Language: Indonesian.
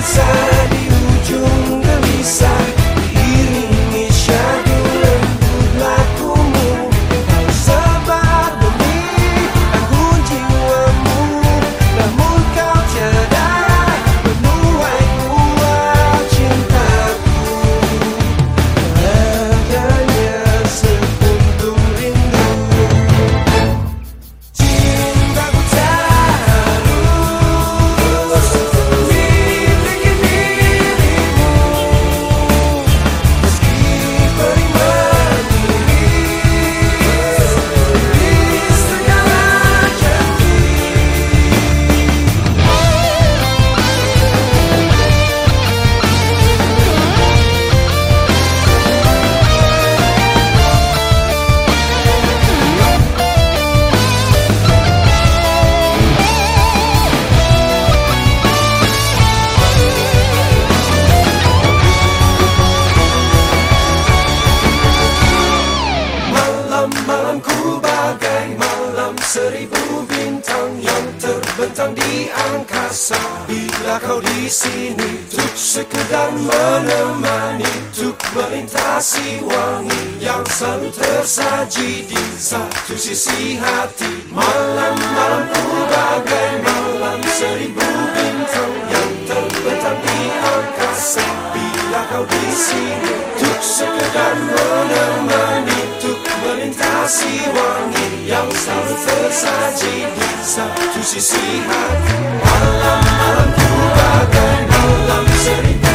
inside Malam-malamku bagai malam seribu bintang yang terbentang di angkasa. Bila kau di sini, untuk sekedar menemani, untuk melintasi wangi yang selalu tersaji di satu sisi hati. Malam-malamku bagai malam seribu bintang yang terbentang di angkasa. Bila kau di sini, untuk sekedar menemani, Kasih, wangi yang selalu tersaji di satu sisi hati. Malam-malam ku bagai malam seribu